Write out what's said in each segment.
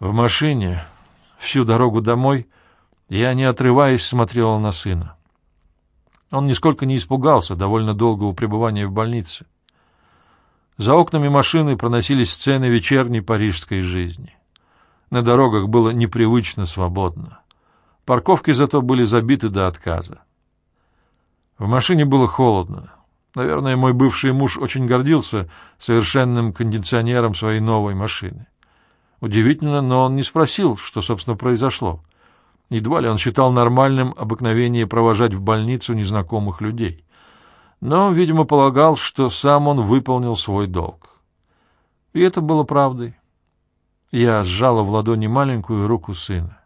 В машине всю дорогу домой я, не отрываясь, смотрела на сына. Он нисколько не испугался довольно долгого пребывания в больнице. За окнами машины проносились сцены вечерней парижской жизни. На дорогах было непривычно свободно. Парковки зато были забиты до отказа. В машине было холодно. Наверное, мой бывший муж очень гордился совершенным кондиционером своей новой машины. Удивительно, но он не спросил, что, собственно, произошло. Едва ли он считал нормальным обыкновение провожать в больницу незнакомых людей. Но, видимо, полагал, что сам он выполнил свой долг. И это было правдой. Я сжала в ладони маленькую руку сына.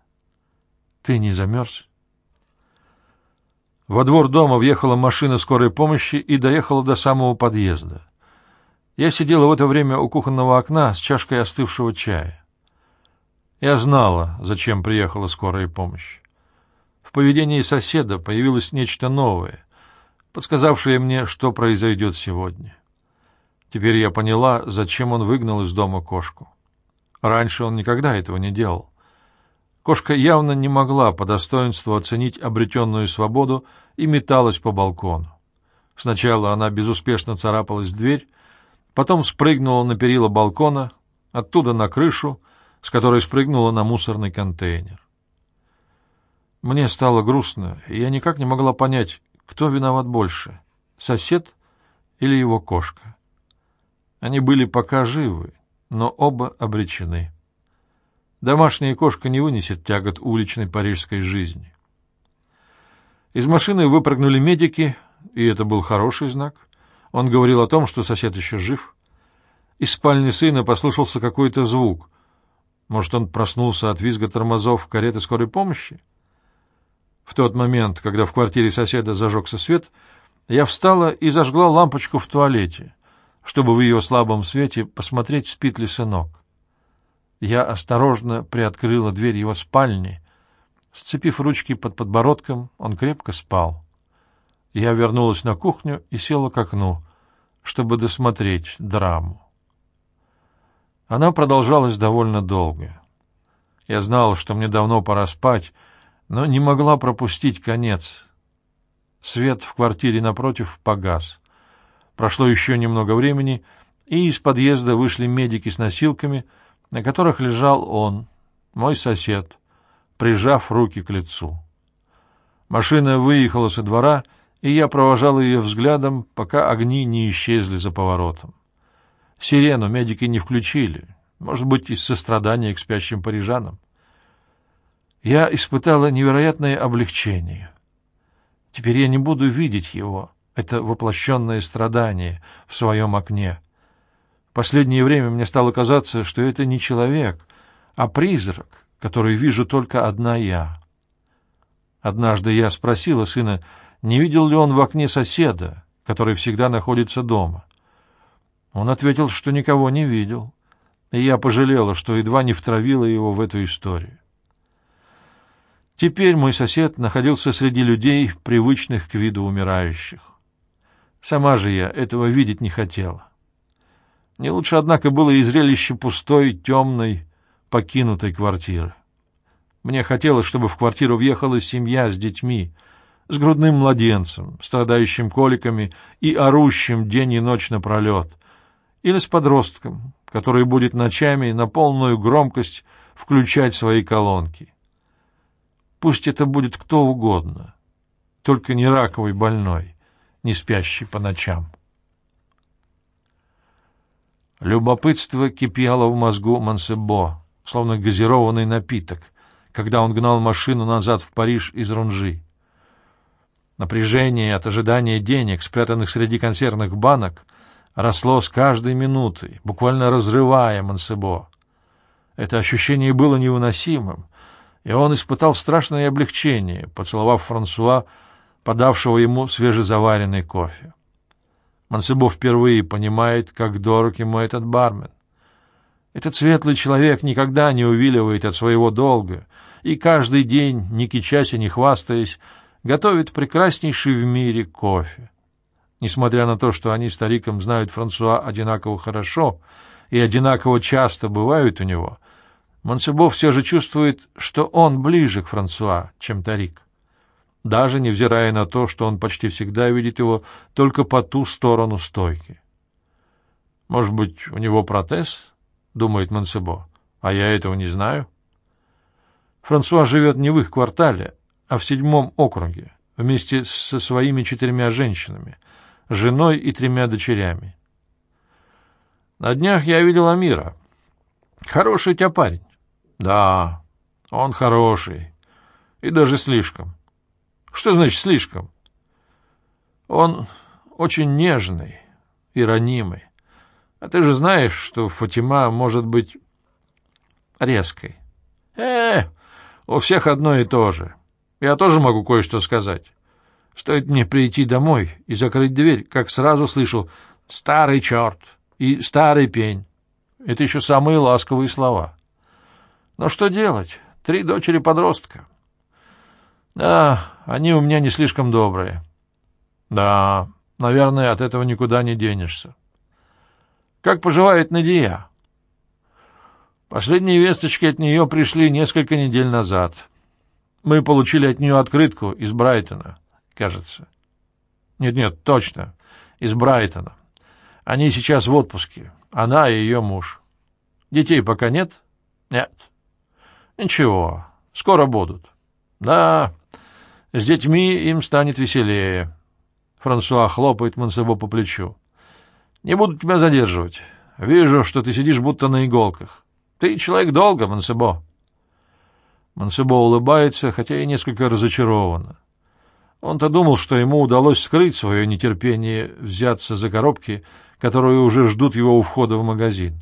— Ты не замерз? Во двор дома въехала машина скорой помощи и доехала до самого подъезда. Я сидела в это время у кухонного окна с чашкой остывшего чая. Я знала, зачем приехала скорая помощь. В поведении соседа появилось нечто новое, подсказавшее мне, что произойдет сегодня. Теперь я поняла, зачем он выгнал из дома кошку. Раньше он никогда этого не делал. Кошка явно не могла по достоинству оценить обретенную свободу и металась по балкону. Сначала она безуспешно царапалась в дверь, потом спрыгнула на перила балкона, оттуда на крышу, с которой спрыгнула на мусорный контейнер. Мне стало грустно, и я никак не могла понять, кто виноват больше — сосед или его кошка. Они были пока живы, но оба обречены. Домашняя кошка не вынесет тягот уличной парижской жизни. Из машины выпрыгнули медики, и это был хороший знак. Он говорил о том, что сосед еще жив. Из спальни сына послышался какой-то звук. Может, он проснулся от визга тормозов кареты скорой помощи? В тот момент, когда в квартире соседа зажегся свет, я встала и зажгла лампочку в туалете, чтобы в ее слабом свете посмотреть, спит ли сынок. Я осторожно приоткрыла дверь его спальни. Сцепив ручки под подбородком, он крепко спал. Я вернулась на кухню и села к окну, чтобы досмотреть драму. Она продолжалась довольно долго. Я знал, что мне давно пора спать, но не могла пропустить конец. Свет в квартире напротив погас. Прошло еще немного времени, и из подъезда вышли медики с носилками, на которых лежал он, мой сосед, прижав руки к лицу. Машина выехала со двора, и я провожал ее взглядом, пока огни не исчезли за поворотом. Сирену медики не включили, может быть, из сострадания к спящим парижанам. Я испытала невероятное облегчение. Теперь я не буду видеть его, это воплощенное страдание в своем окне. В последнее время мне стало казаться, что это не человек, а призрак, который вижу только одна я. Однажды я спросила сына, не видел ли он в окне соседа, который всегда находится дома. Он ответил, что никого не видел, и я пожалела, что едва не втравила его в эту историю. Теперь мой сосед находился среди людей, привычных к виду умирающих. Сама же я этого видеть не хотела. Не лучше, однако, было и зрелище пустой, темной, покинутой квартиры. Мне хотелось, чтобы в квартиру въехала семья с детьми, с грудным младенцем, страдающим коликами и орущим день и ночь напролет, или с подростком, который будет ночами на полную громкость включать свои колонки. Пусть это будет кто угодно, только не раковый больной, не спящий по ночам. Любопытство кипело в мозгу Мансебо, словно газированный напиток, когда он гнал машину назад в Париж из Рунжи. Напряжение от ожидания денег, спрятанных среди консервных банок, росло с каждой минутой, буквально разрывая Мансебо. Это ощущение было невыносимым, и он испытал страшное облегчение, поцеловав Франсуа, подавшего ему свежезаваренный кофе. Мансебо впервые понимает, как дорог ему этот бармен. Этот светлый человек никогда не увиливает от своего долга и каждый день, ни кичась и не хвастаясь, готовит прекраснейший в мире кофе. Несмотря на то, что они стариком знают Франсуа одинаково хорошо и одинаково часто бывают у него, Монсебо все же чувствует, что он ближе к Франсуа, чем Тарик, даже невзирая на то, что он почти всегда видит его только по ту сторону стойки. «Может быть, у него протез?» — думает Монсебо. «А я этого не знаю». Франсуа живет не в их квартале, а в седьмом округе, вместе со своими четырьмя женщинами, женой и тремя дочерями. На днях я видел Амира. Хороший у тебя парень. Да, он хороший. И даже слишком. Что значит слишком? Он очень нежный и ранимый. А ты же знаешь, что Фатима может быть резкой. Э, у всех одно и то же. Я тоже могу кое-что сказать. Стоит мне прийти домой и закрыть дверь, как сразу слышу «старый черт» и «старый пень». Это еще самые ласковые слова. Но что делать? Три дочери-подростка. Да, они у меня не слишком добрые. Да, наверное, от этого никуда не денешься. Как поживает Надия? Последние весточки от нее пришли несколько недель назад. Мы получили от нее открытку из Брайтона, кажется. Нет-нет, точно, из Брайтона. Они сейчас в отпуске, она и ее муж. Детей пока нет? Нет. Ничего, скоро будут. Да, с детьми им станет веселее. Франсуа хлопает Монсебо по плечу. Не буду тебя задерживать. Вижу, что ты сидишь будто на иголках. Ты человек долго, Монсебо. Монсебо улыбается, хотя и несколько разочарованно. Он-то думал, что ему удалось скрыть свое нетерпение взяться за коробки, которые уже ждут его у входа в магазин.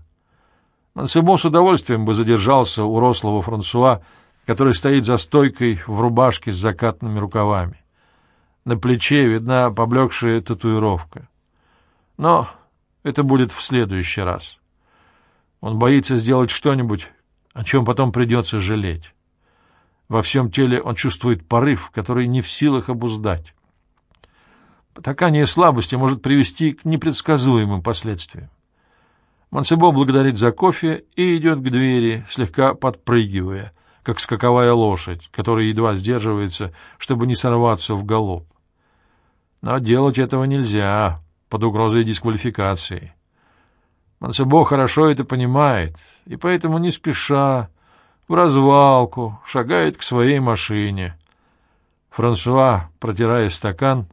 Мансебо с удовольствием бы задержался у рослого Франсуа, который стоит за стойкой в рубашке с закатными рукавами. На плече видна поблекшая татуировка. Но это будет в следующий раз. Он боится сделать что-нибудь, о чем потом придется жалеть. Во всем теле он чувствует порыв, который не в силах обуздать. Потакание слабости может привести к непредсказуемым последствиям. Монсебо благодарит за кофе и идет к двери, слегка подпрыгивая, как скаковая лошадь, которая едва сдерживается, чтобы не сорваться в галоп. Но делать этого нельзя, под угрозой дисквалификации. Монсебо хорошо это понимает, и поэтому не спеша, в развалку, шагает к своей машине. Франсуа, протирая стакан,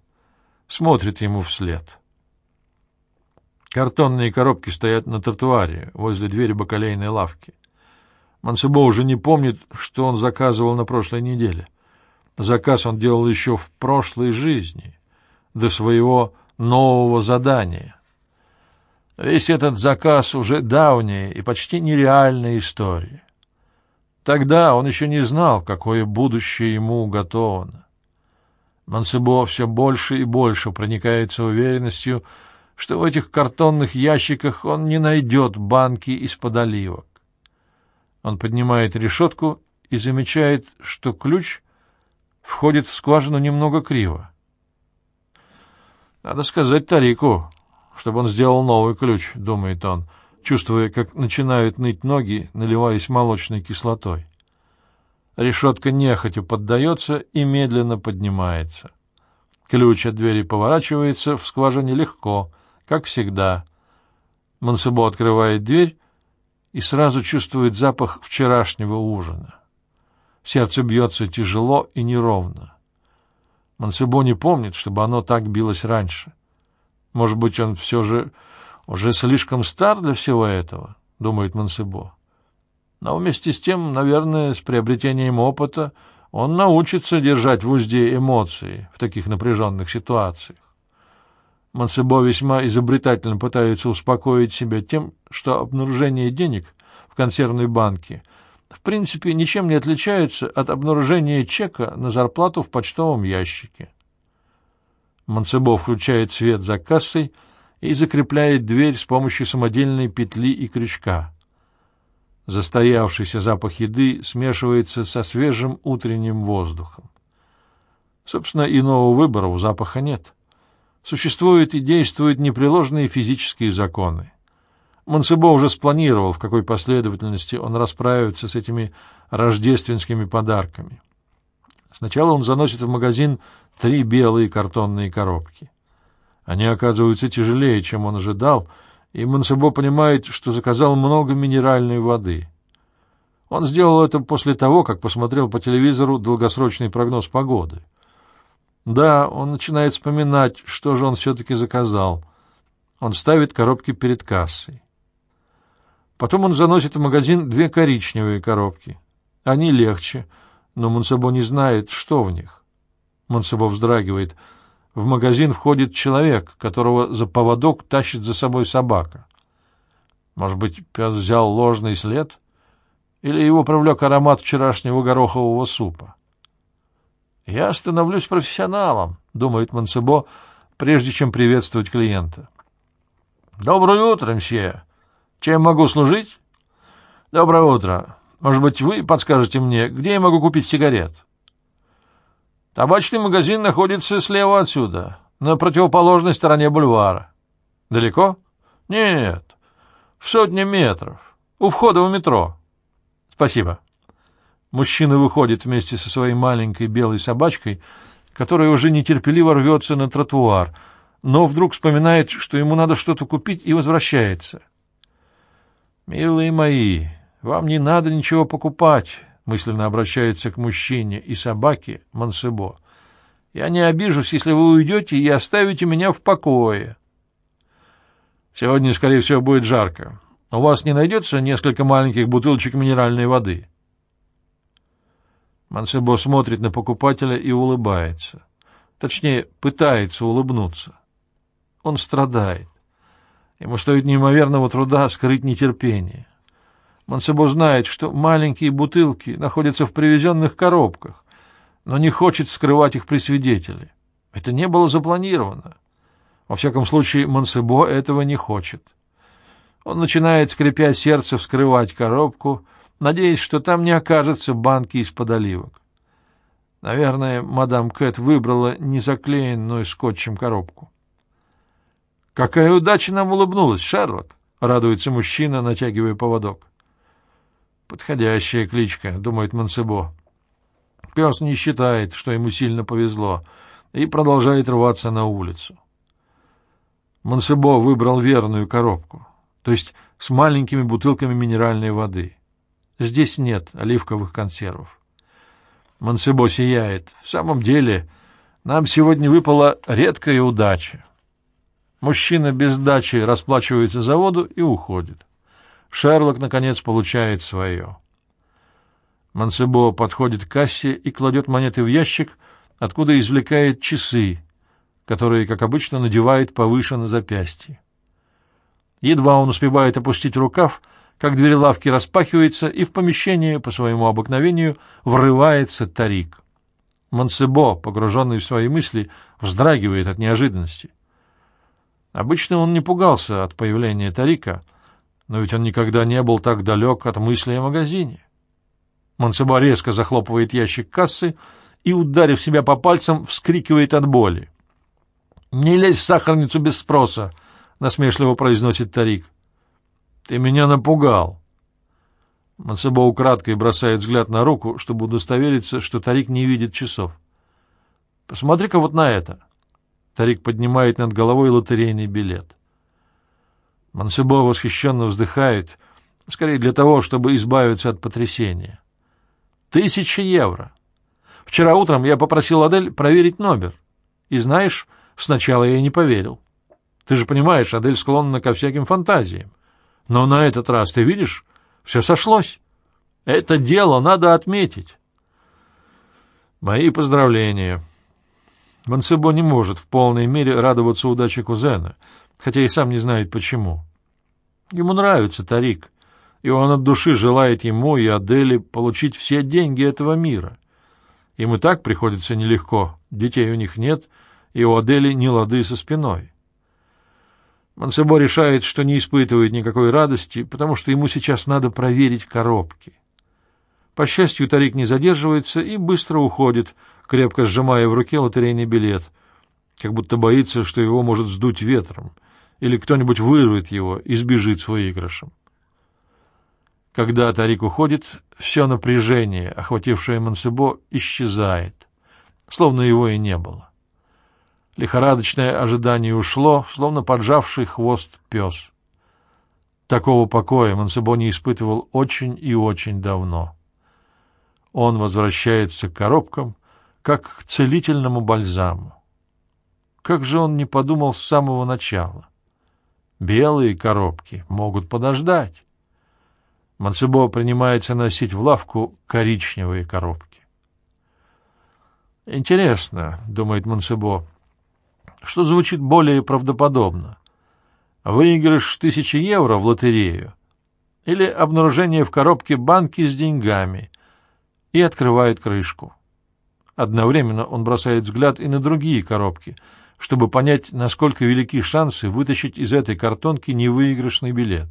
смотрит ему вслед. Картонные коробки стоят на тротуаре, возле двери бакалейной лавки. Мансебо уже не помнит, что он заказывал на прошлой неделе. Заказ он делал еще в прошлой жизни, до своего нового задания. Весь этот заказ уже давняя и почти нереальная история. Тогда он еще не знал, какое будущее ему уготовано. Мансебо все больше и больше проникается уверенностью, что в этих картонных ящиках он не найдет банки из-под оливок. Он поднимает решетку и замечает, что ключ входит в скважину немного криво. Надо сказать Тарику, чтобы он сделал новый ключ, думает он, чувствуя, как начинают ныть ноги, наливаясь молочной кислотой. Решетка нехотя поддается и медленно поднимается. Ключ от двери поворачивается в скважине легко, как всегда. Монсебо открывает дверь и сразу чувствует запах вчерашнего ужина. Сердце бьется тяжело и неровно. Монсебо не помнит, чтобы оно так билось раньше. Может быть, он все же уже слишком стар для всего этого, думает Монсебо. Но вместе с тем, наверное, с приобретением опыта он научится держать в узде эмоции в таких напряженных ситуациях. Мансебо весьма изобретательно пытается успокоить себя тем, что обнаружение денег в консервной банке в принципе ничем не отличается от обнаружения чека на зарплату в почтовом ящике. Мансебо включает свет за кассой и закрепляет дверь с помощью самодельной петли и крючка. Застоявшийся запах еды смешивается со свежим утренним воздухом. Собственно, иного выбора у запаха нет — существуют и действуют непреложные физические законы. Монсебо уже спланировал, в какой последовательности он расправится с этими рождественскими подарками. Сначала он заносит в магазин три белые картонные коробки. Они оказываются тяжелее, чем он ожидал, и Монсебо понимает, что заказал много минеральной воды. Он сделал это после того, как посмотрел по телевизору долгосрочный прогноз погоды. Да, он начинает вспоминать, что же он все-таки заказал. Он ставит коробки перед кассой. Потом он заносит в магазин две коричневые коробки. Они легче, но Монсебо не знает, что в них. Монсебо вздрагивает. В магазин входит человек, которого за поводок тащит за собой собака. Может быть, пес взял ложный след? Или его привлек аромат вчерашнего горохового супа? «Я становлюсь профессионалом», — думает Монсебо, прежде чем приветствовать клиента. «Доброе утро, мсье. Чем могу служить?» «Доброе утро. Может быть, вы подскажете мне, где я могу купить сигарет?» Табачный магазин находится слева отсюда, на противоположной стороне бульвара. Далеко? Нет. В сотне метров. У входа в метро. Спасибо. Мужчина выходит вместе со своей маленькой белой собачкой, которая уже нетерпеливо рвется на тротуар, но вдруг вспоминает, что ему надо что-то купить, и возвращается. «Милые мои, вам не надо ничего покупать мысленно обращается к мужчине и собаке Мансебо. Я не обижусь, если вы уйдете и оставите меня в покое. Сегодня, скорее всего, будет жарко. У вас не найдется несколько маленьких бутылочек минеральной воды? Мансебо смотрит на покупателя и улыбается. Точнее, пытается улыбнуться. Он страдает. Ему стоит неимоверного труда скрыть нетерпение. Монсебо знает, что маленькие бутылки находятся в привезенных коробках, но не хочет скрывать их при свидетеле. Это не было запланировано. Во всяком случае, Монсебо этого не хочет. Он начинает, скрипя сердце, вскрывать коробку, надеясь, что там не окажется банки из-под оливок. Наверное, мадам Кэт выбрала незаклеенную скотчем коробку. «Какая удача нам улыбнулась, Шерлок!» — радуется мужчина, натягивая поводок. Подходящая кличка, думает Мансебо. Пес не считает, что ему сильно повезло, и продолжает рваться на улицу. Мансебо выбрал верную коробку, то есть с маленькими бутылками минеральной воды. Здесь нет оливковых консервов. Мансебо сияет. В самом деле, нам сегодня выпала редкая удача. Мужчина без дачи расплачивается за воду и уходит. Шерлок, наконец, получает свое. Мансебо подходит к кассе и кладет монеты в ящик, откуда извлекает часы, которые, как обычно, надевает повыше на запястье. Едва он успевает опустить рукав, как дверь лавки распахивается, и в помещение, по своему обыкновению, врывается Тарик. Мансебо, погруженный в свои мысли, вздрагивает от неожиданности. Обычно он не пугался от появления Тарика — но ведь он никогда не был так далек от мысли о магазине. Монсебо резко захлопывает ящик кассы и, ударив себя по пальцам, вскрикивает от боли. — Не лезь в сахарницу без спроса! — насмешливо произносит Тарик. — Ты меня напугал. Монсебо украдкой бросает взгляд на руку, чтобы удостовериться, что Тарик не видит часов. — Посмотри-ка вот на это! Тарик поднимает над головой лотерейный билет. Мансебо восхищенно вздыхает, скорее для того, чтобы избавиться от потрясения. Тысяча евро. Вчера утром я попросил Адель проверить номер. И знаешь, сначала я не поверил. Ты же понимаешь, Адель склонна ко всяким фантазиям. Но на этот раз, ты видишь, все сошлось. Это дело надо отметить. Мои поздравления. Мансебо не может в полной мере радоваться удаче кузена, хотя и сам не знает почему. Ему нравится Тарик, и он от души желает ему и Аделе получить все деньги этого мира. Им и так приходится нелегко, детей у них нет, и у Адели не лады со спиной. Мансебо решает, что не испытывает никакой радости, потому что ему сейчас надо проверить коробки. По счастью, Тарик не задерживается и быстро уходит, крепко сжимая в руке лотерейный билет, как будто боится, что его может сдуть ветром — или кто-нибудь вырвет его и сбежит с выигрышем. Когда Тарик уходит, все напряжение, охватившее Мансебо, исчезает, словно его и не было. Лихорадочное ожидание ушло, словно поджавший хвост пес. Такого покоя Мансебо не испытывал очень и очень давно. Он возвращается к коробкам, как к целительному бальзаму. Как же он не подумал с самого начала? Белые коробки могут подождать. Мансебо принимается носить в лавку коричневые коробки. «Интересно», — думает Мансебо, — «что звучит более правдоподобно? Выигрыш тысячи евро в лотерею или обнаружение в коробке банки с деньгами?» и открывает крышку. Одновременно он бросает взгляд и на другие коробки, чтобы понять, насколько велики шансы вытащить из этой картонки невыигрышный билет.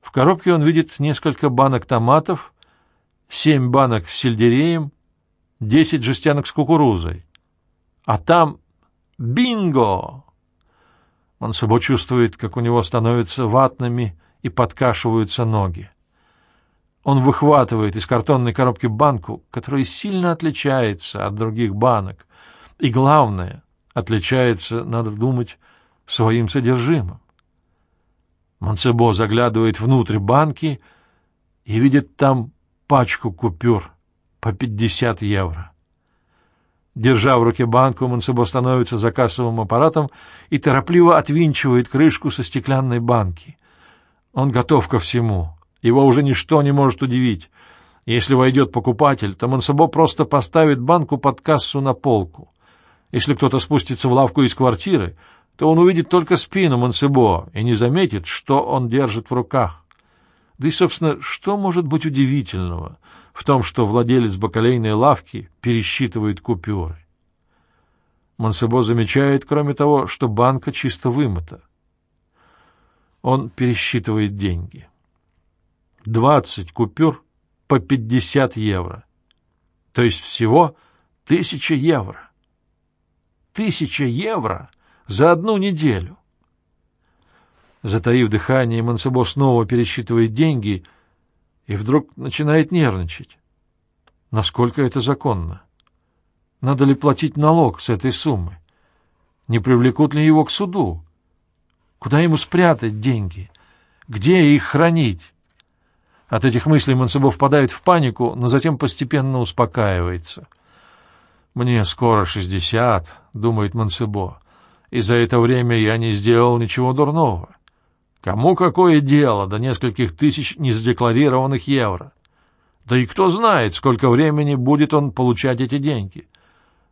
В коробке он видит несколько банок томатов, семь банок с сельдереем, десять жестянок с кукурузой. А там бинго! Собой чувствует, как у него становятся ватными и подкашиваются ноги. Он выхватывает из картонной коробки банку, которая сильно отличается от других банок, и, главное, отличается, надо думать, своим содержимым. Монсебо заглядывает внутрь банки и видит там пачку купюр по 50 евро. Держа в руке банку, Монсебо становится за кассовым аппаратом и торопливо отвинчивает крышку со стеклянной банки. Он готов ко всему. Его уже ничто не может удивить. Если войдет покупатель, то Монсебо просто поставит банку под кассу на полку. Если кто-то спустится в лавку из квартиры, то он увидит только спину Монсебо и не заметит, что он держит в руках. Да и, собственно, что может быть удивительного в том, что владелец бакалейной лавки пересчитывает купюры? Монсебо замечает, кроме того, что банка чисто вымыта. Он пересчитывает деньги. Двадцать купюр по пятьдесят евро. То есть всего тысяча евро. Тысяча евро за одну неделю. Затаив дыхание, Мансебо снова пересчитывает деньги и вдруг начинает нервничать. Насколько это законно? Надо ли платить налог с этой суммы? Не привлекут ли его к суду? Куда ему спрятать деньги? Где их хранить? От этих мыслей Мансебо впадает в панику, но затем постепенно успокаивается. «Мне скоро шестьдесят», — думает Мансебо и за это время я не сделал ничего дурного. Кому какое дело до нескольких тысяч незадекларированных евро? Да и кто знает, сколько времени будет он получать эти деньги.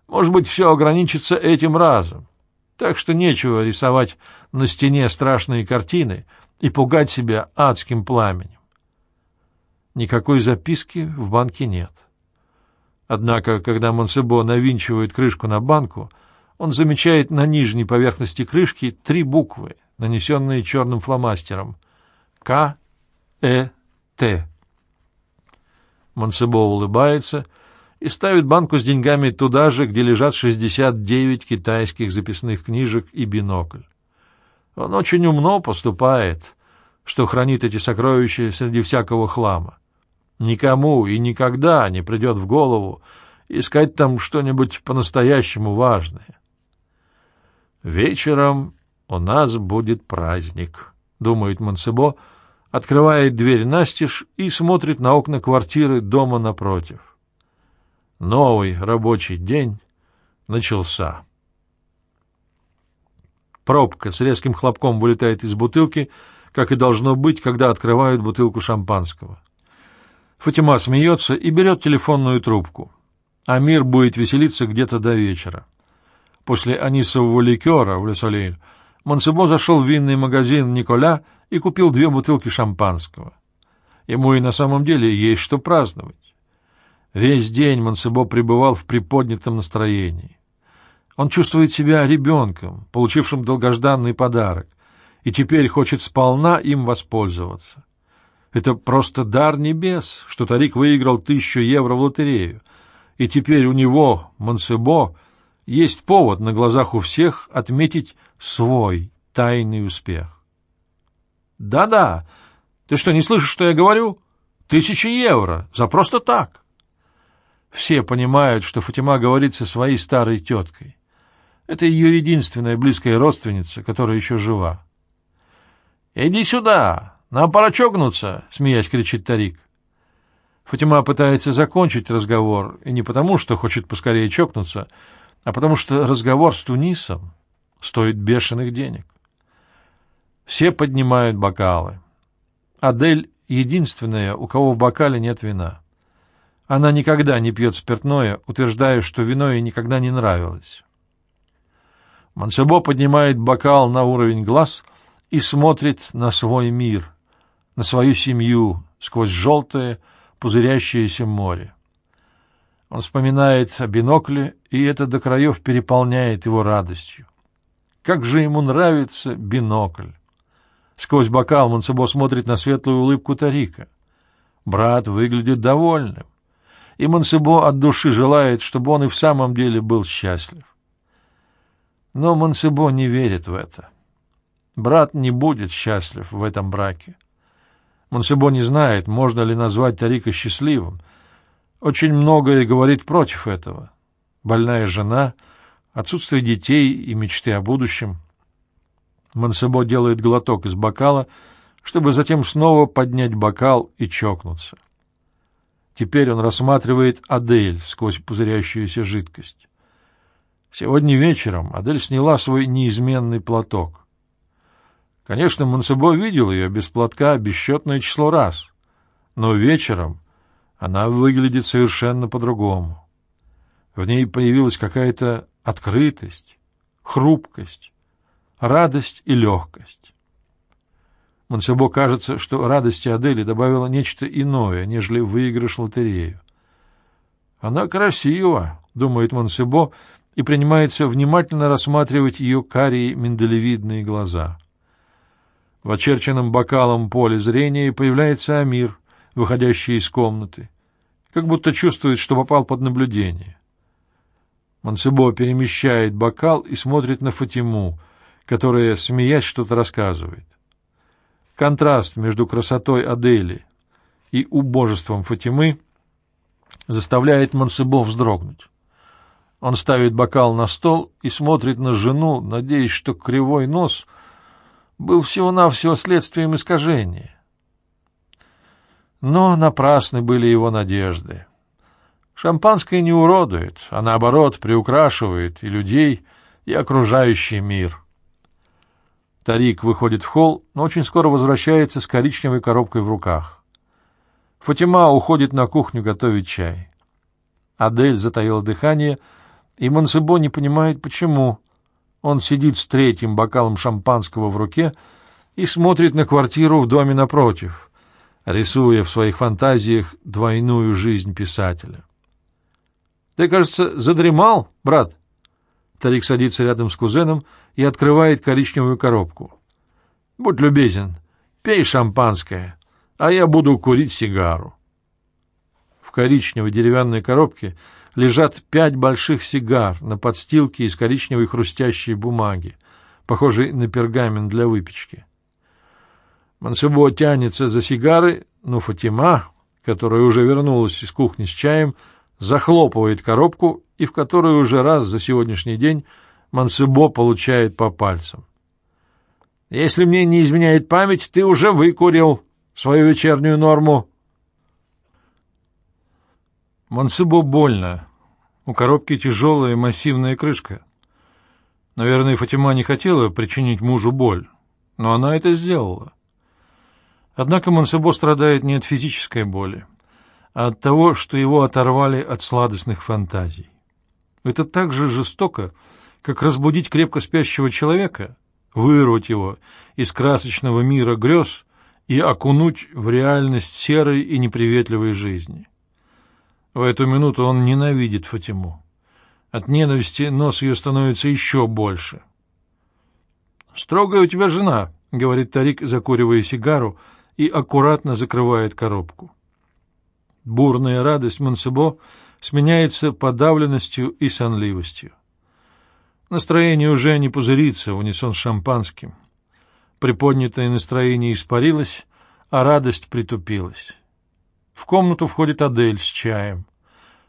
Может быть, все ограничится этим разом. Так что нечего рисовать на стене страшные картины и пугать себя адским пламенем. Никакой записки в банке нет. Однако, когда Монсебо навинчивает крышку на банку — он замечает на нижней поверхности крышки три буквы, нанесенные черным фломастером. К, Э, Т. Монсебо улыбается и ставит банку с деньгами туда же, где лежат 69 китайских записных книжек и бинокль. Он очень умно поступает, что хранит эти сокровища среди всякого хлама. Никому и никогда не придет в голову искать там что-нибудь по-настоящему важное. «Вечером у нас будет праздник», — думает Монсебо, открывает дверь настежь и смотрит на окна квартиры дома напротив. Новый рабочий день начался. Пробка с резким хлопком вылетает из бутылки, как и должно быть, когда открывают бутылку шампанского. Фатима смеется и берет телефонную трубку. Амир будет веселиться где-то до вечера. После анисового ликера в Лесолиль Монсебо зашел в винный магазин Николя и купил две бутылки шампанского. Ему и на самом деле есть что праздновать. Весь день Монсебо пребывал в приподнятом настроении. Он чувствует себя ребенком, получившим долгожданный подарок, и теперь хочет сполна им воспользоваться. Это просто дар небес, что Тарик выиграл тысячу евро в лотерею, и теперь у него, Монсебо, есть повод на глазах у всех отметить свой тайный успех. «Да-да, ты что, не слышишь, что я говорю? Тысячи евро, за просто так!» Все понимают, что Фатима говорит со своей старой теткой. Это ее единственная близкая родственница, которая еще жива. «Иди сюда! Нам пора чокнуться!» — смеясь кричит Тарик. Фатима пытается закончить разговор, и не потому, что хочет поскорее чокнуться, а потому что разговор с Тунисом стоит бешеных денег. Все поднимают бокалы. Адель — единственная, у кого в бокале нет вина. Она никогда не пьет спиртное, утверждая, что вино ей никогда не нравилось. Мансебо поднимает бокал на уровень глаз и смотрит на свой мир, на свою семью сквозь желтое, пузырящееся море. Он вспоминает о бинокле, и это до краев переполняет его радостью. Как же ему нравится бинокль! Сквозь бокал Мансебо смотрит на светлую улыбку Тарика. Брат выглядит довольным, и Мансебо от души желает, чтобы он и в самом деле был счастлив. Но Мансебо не верит в это. Брат не будет счастлив в этом браке. Мансебо не знает, можно ли назвать Тарика счастливым. Очень многое говорит против этого. Больная жена, отсутствие детей и мечты о будущем. Мансебо делает глоток из бокала, чтобы затем снова поднять бокал и чокнуться. Теперь он рассматривает Адель сквозь пузырящуюся жидкость. Сегодня вечером Адель сняла свой неизменный платок. Конечно, Монсебо видел ее без платка бесчетное число раз, но вечером она выглядит совершенно по-другому. В ней появилась какая-то открытость, хрупкость, радость и легкость. Монсебо кажется, что радости Адели добавила нечто иное, нежели выигрыш лотерею. «Она красива», — думает Монсебо, — и принимается внимательно рассматривать ее карие миндалевидные глаза. В очерченном бокалом поле зрения появляется Амир, выходящий из комнаты, как будто чувствует, что попал под наблюдение. Мансебо перемещает бокал и смотрит на Фатиму, которая, смеясь, что-то рассказывает. Контраст между красотой Адели и убожеством Фатимы заставляет Мансебо вздрогнуть. Он ставит бокал на стол и смотрит на жену, надеясь, что кривой нос был всего-навсего следствием искажения. Но напрасны были его надежды. Шампанское не уродует, а наоборот приукрашивает и людей, и окружающий мир. Тарик выходит в холл, но очень скоро возвращается с коричневой коробкой в руках. Фатима уходит на кухню готовить чай. Адель затаила дыхание — и Монсебо не понимает, почему. Он сидит с третьим бокалом шампанского в руке и смотрит на квартиру в доме напротив, рисуя в своих фантазиях двойную жизнь писателя. — Ты, кажется, задремал, брат? Тарик садится рядом с кузеном и открывает коричневую коробку. — Будь любезен, пей шампанское, а я буду курить сигару. В коричневой деревянной коробке — лежат пять больших сигар на подстилке из коричневой хрустящей бумаги, похожей на пергамент для выпечки. Мансебо тянется за сигары, но Фатима, которая уже вернулась из кухни с чаем, захлопывает коробку, и в которую уже раз за сегодняшний день Мансебо получает по пальцам. «Если мне не изменяет память, ты уже выкурил свою вечернюю норму», Мансыбо больно. У коробки тяжелая массивная крышка. Наверное, Фатима не хотела причинить мужу боль, но она это сделала. Однако Мансыбо страдает не от физической боли, а от того, что его оторвали от сладостных фантазий. Это так же жестоко, как разбудить крепко спящего человека, вырвать его из красочного мира грез и окунуть в реальность серой и неприветливой жизни. В эту минуту он ненавидит Фатиму. От ненависти нос ее становится еще больше. «Строгая у тебя жена», — говорит Тарик, закуривая сигару, и аккуратно закрывает коробку. Бурная радость Мансебо сменяется подавленностью и сонливостью. Настроение уже не пузырится с шампанским, Приподнятое настроение испарилось, а радость притупилась. В комнату входит Адель с чаем.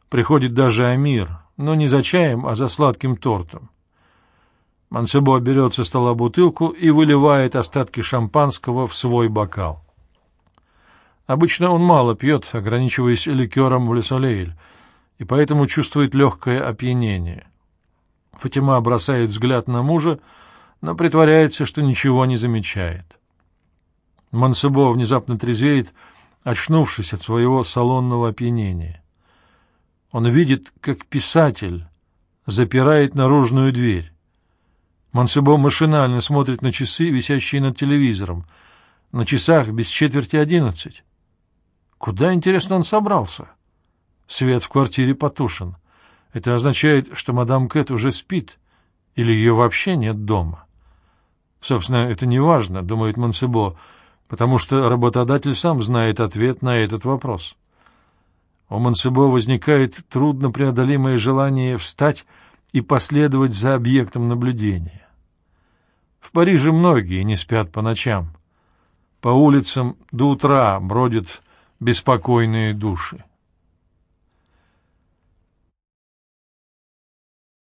Приходит даже Амир, но не за чаем, а за сладким тортом. Мансебо берет со стола бутылку и выливает остатки шампанского в свой бокал. Обычно он мало пьет, ограничиваясь ликером в Лесолейль, и поэтому чувствует легкое опьянение. Фатима бросает взгляд на мужа, но притворяется, что ничего не замечает. Мансебо внезапно трезвеет, очнувшись от своего салонного опьянения. Он видит, как писатель запирает наружную дверь. Мансебо машинально смотрит на часы, висящие над телевизором. На часах без четверти одиннадцать. Куда, интересно, он собрался? Свет в квартире потушен. Это означает, что мадам Кэт уже спит, или ее вообще нет дома. Собственно, это не важно, думает Мансебо, потому что работодатель сам знает ответ на этот вопрос. У Мансебо возникает труднопреодолимое желание встать и последовать за объектом наблюдения. В Париже многие не спят по ночам. По улицам до утра бродят беспокойные души.